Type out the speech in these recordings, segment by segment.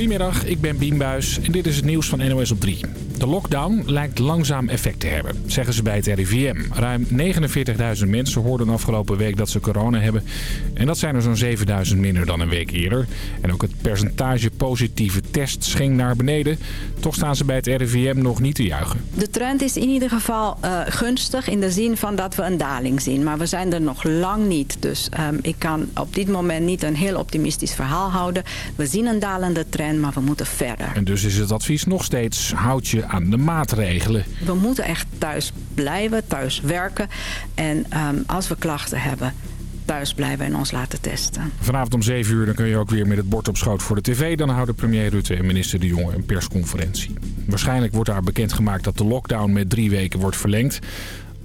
Goedemiddag, ik ben Bien Buis en dit is het nieuws van NOS op 3. De lockdown lijkt langzaam effect te hebben, zeggen ze bij het RIVM. Ruim 49.000 mensen hoorden afgelopen week dat ze corona hebben. En dat zijn er zo'n 7.000 minder dan een week eerder. En ook het percentage positieve tests ging naar beneden. Toch staan ze bij het RIVM nog niet te juichen. De trend is in ieder geval uh, gunstig in de zin van dat we een daling zien. Maar we zijn er nog lang niet. Dus um, ik kan op dit moment niet een heel optimistisch verhaal houden. We zien een dalende trend, maar we moeten verder. En dus is het advies nog steeds, houd je aan de maatregelen. We moeten echt thuis blijven, thuis werken. En um, als we klachten hebben, thuis blijven en ons laten testen. Vanavond om 7 uur dan kun je ook weer met het bord op schoot voor de tv. Dan houden premier Rutte en minister De Jonge een persconferentie. Waarschijnlijk wordt daar bekendgemaakt dat de lockdown met drie weken wordt verlengd.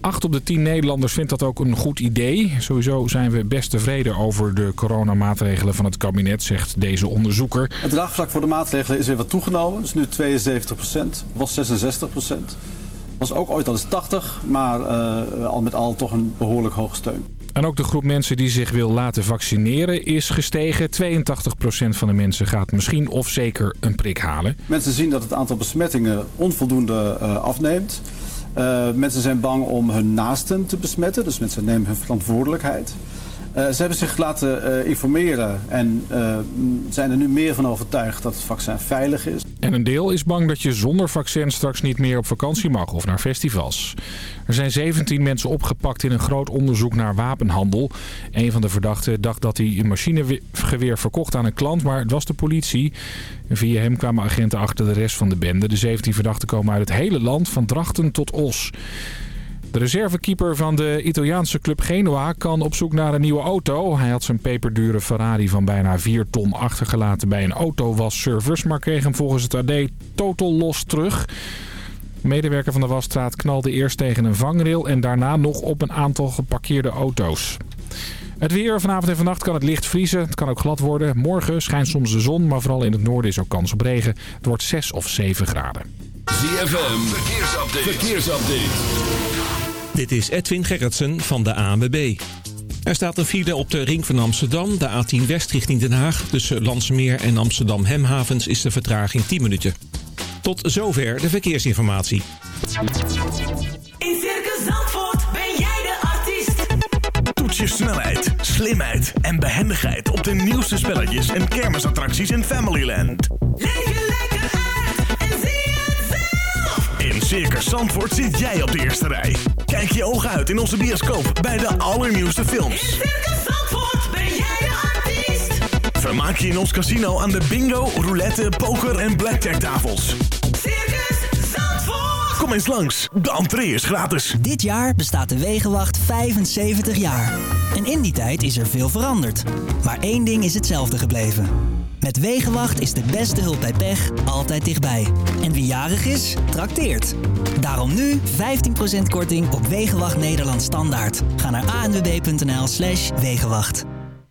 8 op de 10 Nederlanders vindt dat ook een goed idee. Sowieso zijn we best tevreden over de coronamaatregelen van het kabinet, zegt deze onderzoeker. Het draagvlak voor de maatregelen is weer wat toegenomen. Het is nu 72 procent, was 66 procent. Was ook ooit al eens 80, maar uh, al met al toch een behoorlijk hoge steun. En ook de groep mensen die zich wil laten vaccineren is gestegen. 82% van de mensen gaat misschien of zeker een prik halen. Mensen zien dat het aantal besmettingen onvoldoende uh, afneemt. Uh, mensen zijn bang om hun naasten te besmetten, dus mensen nemen hun verantwoordelijkheid. Uh, ze hebben zich laten uh, informeren en uh, zijn er nu meer van overtuigd dat het vaccin veilig is. En een deel is bang dat je zonder vaccin straks niet meer op vakantie mag of naar festivals. Er zijn 17 mensen opgepakt in een groot onderzoek naar wapenhandel. Een van de verdachten dacht dat hij een machinegeweer verkocht aan een klant, maar het was de politie. Via hem kwamen agenten achter de rest van de bende. De 17 verdachten komen uit het hele land, van Drachten tot Os. De reservekeeper van de Italiaanse club Genoa kan op zoek naar een nieuwe auto. Hij had zijn peperdure Ferrari van bijna 4 ton achtergelaten bij een autowasservice... maar kreeg hem volgens het AD totaal los terug. De medewerker van de wasstraat knalde eerst tegen een vangrail... en daarna nog op een aantal geparkeerde auto's. Het weer vanavond en vannacht kan het licht vriezen. Het kan ook glad worden. Morgen schijnt soms de zon, maar vooral in het noorden is ook kans op regen. Het wordt 6 of 7 graden. ZFM, verkeersupdate. Dit is Edwin Gerritsen van de ANWB. Er staat een file op de ring van Amsterdam, de A10 West richting Den Haag. Tussen Landsmeer en Amsterdam Hemhavens is de vertraging 10 minuten. Tot zover de verkeersinformatie. In Circus Zandvoort ben jij de artiest. Toets je snelheid, slimheid en behendigheid op de nieuwste spelletjes en kermisattracties in Familyland. Leef In Circus Zandvoort zit jij op de eerste rij. Kijk je ogen uit in onze bioscoop bij de allernieuwste films. In Circus Zandvoort ben jij de artiest. Vermaak je in ons casino aan de bingo, roulette, poker en blackjack tafels. Circus Zandvoort. Kom eens langs, de entree is gratis. Dit jaar bestaat de Wegenwacht 75 jaar. En in die tijd is er veel veranderd. Maar één ding is hetzelfde gebleven. Met Wegenwacht is de beste hulp bij pech altijd dichtbij. En wie jarig is, trakteert. Daarom nu 15% korting op Wegenwacht Nederland Standaard. Ga naar anwb.nl slash Wegenwacht.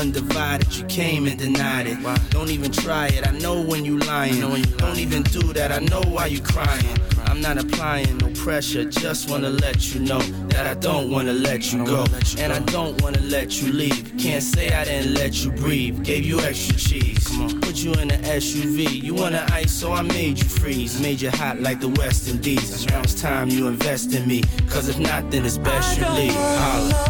Undivided. You came and denied it. Don't even try it. I know when you lying. Don't even do that. I know why you crying. I'm not applying no pressure, just wanna let you know that I don't wanna let you go. And I don't wanna let you leave. Can't say I didn't let you breathe. Gave you extra cheese. Put you in an SUV. You wanna ice, so I made you freeze. Made you hot like the West Indies. Now it's time you invest in me. Cause if not, then it's best you leave. Holla.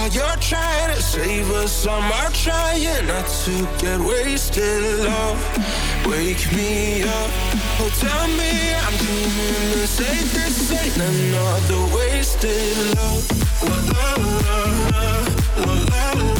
while you're trying to save us. I'm trying not to get wasted. Love, wake me up. Oh, tell me I'm doing the safest. Ain't another wasted love. La la la la la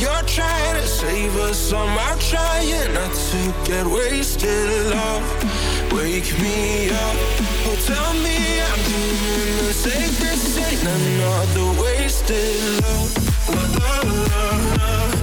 you're trying to save us, I'm trying not to get wasted. Love, wake me up. Oh, tell me I'm doing the safest thing. I'm not the wasted love. love, love, love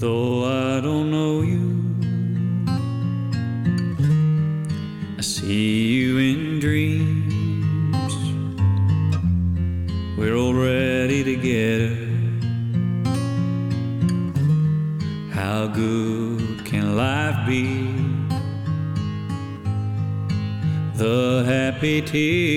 Though I don't know you, I see you in dreams. We're already together. How good can life be? The happy tears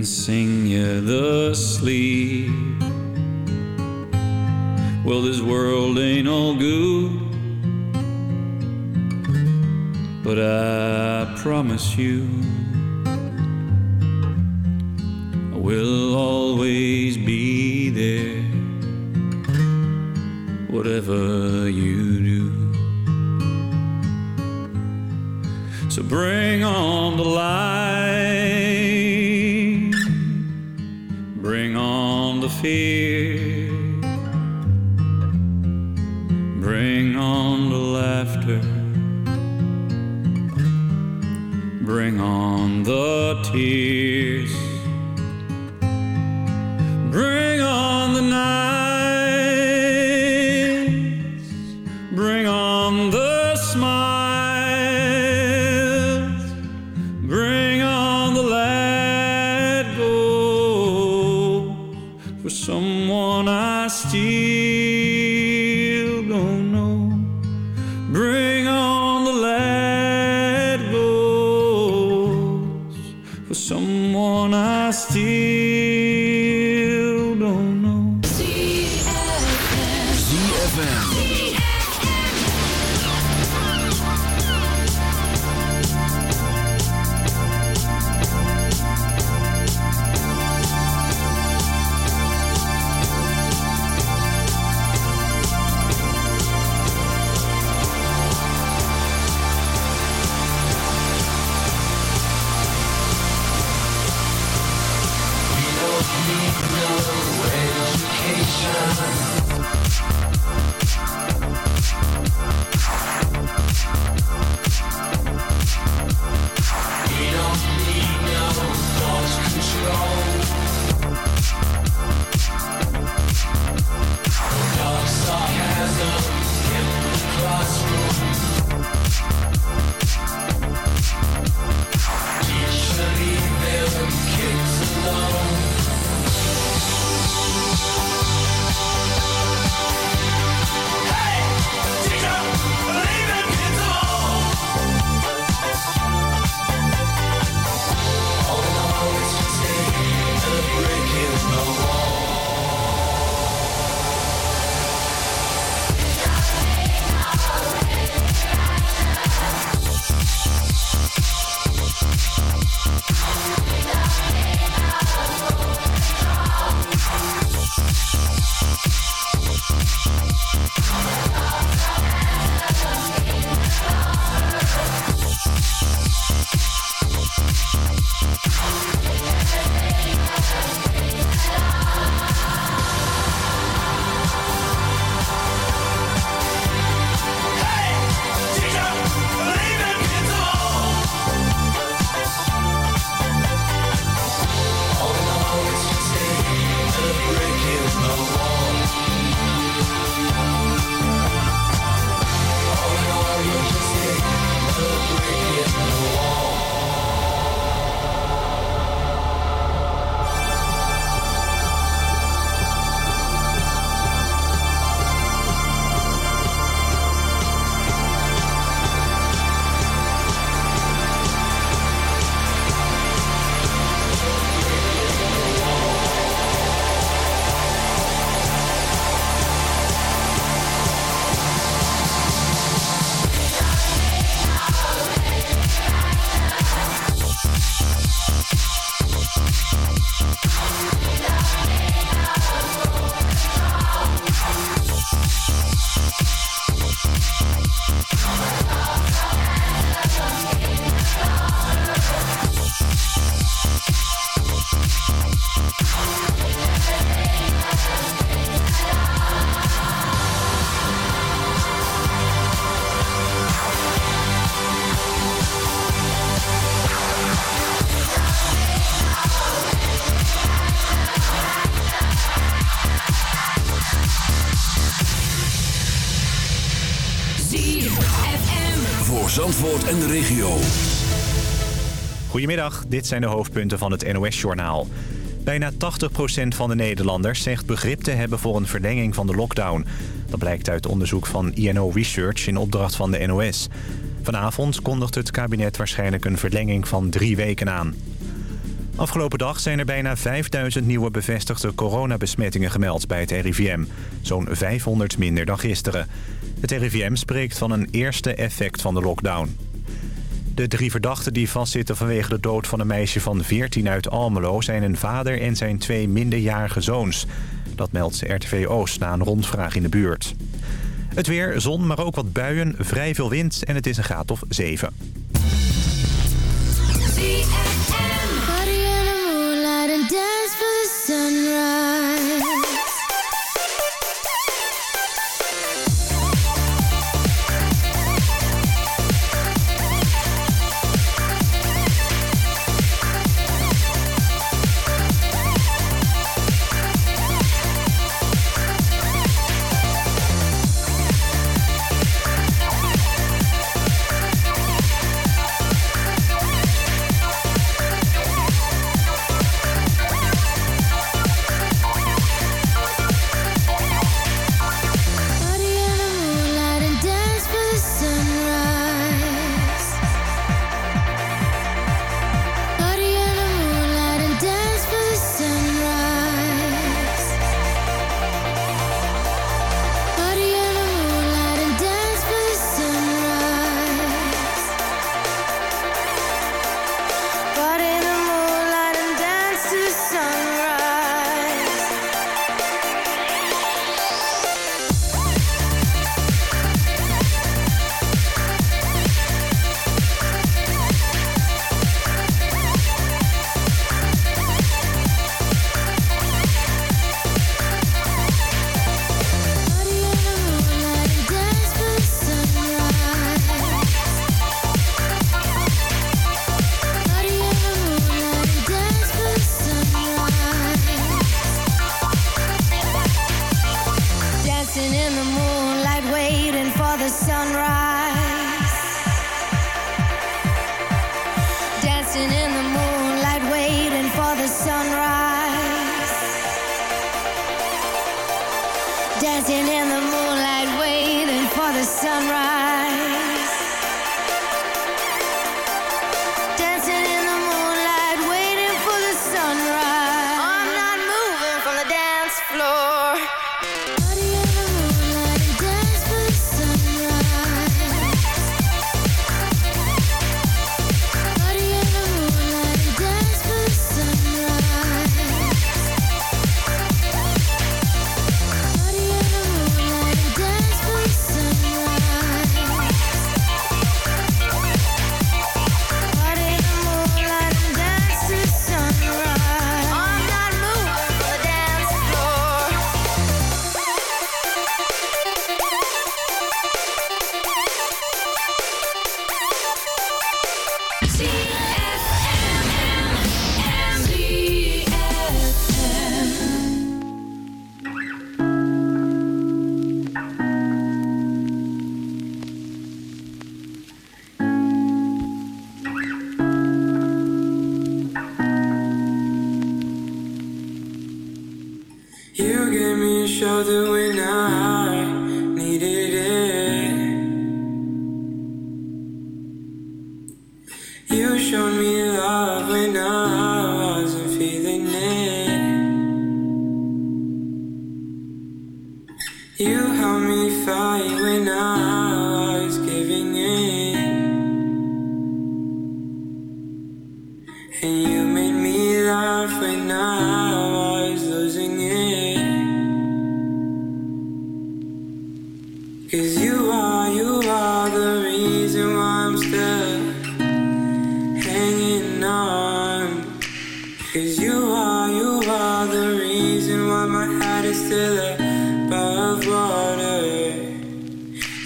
and sing you the sleep. Well, this world ain't all good, but I promise you, I will always be there, whatever you do. So bring on the light. fear. Bring on the laughter. Bring on the tears. Goedemiddag, dit zijn de hoofdpunten van het NOS-journaal. Bijna 80% van de Nederlanders zegt begrip te hebben voor een verlenging van de lockdown. Dat blijkt uit onderzoek van INO Research in opdracht van de NOS. Vanavond kondigt het kabinet waarschijnlijk een verlenging van drie weken aan. Afgelopen dag zijn er bijna 5000 nieuwe bevestigde coronabesmettingen gemeld bij het RIVM. Zo'n 500 minder dan gisteren. Het RIVM spreekt van een eerste effect van de lockdown. De drie verdachten die vastzitten vanwege de dood van een meisje van 14 uit Almelo... zijn een vader en zijn twee minderjarige zoons. Dat meldt RTV Oost na een rondvraag in de buurt. Het weer, zon, maar ook wat buien, vrij veel wind en het is een graad of 7.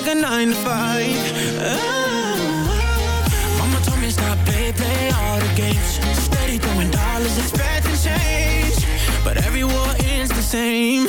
like a nine to five. Oh. Mama told me stop, play, play all the games. Steady throwing dollars, expecting change, but every war ends the same.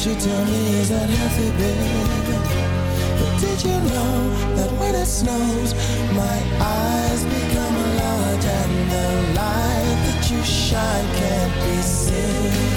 she tell me is unhealthy, healthy, baby? But did you know that when it snows, my eyes become a and the light that you shine can't be seen?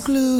glue.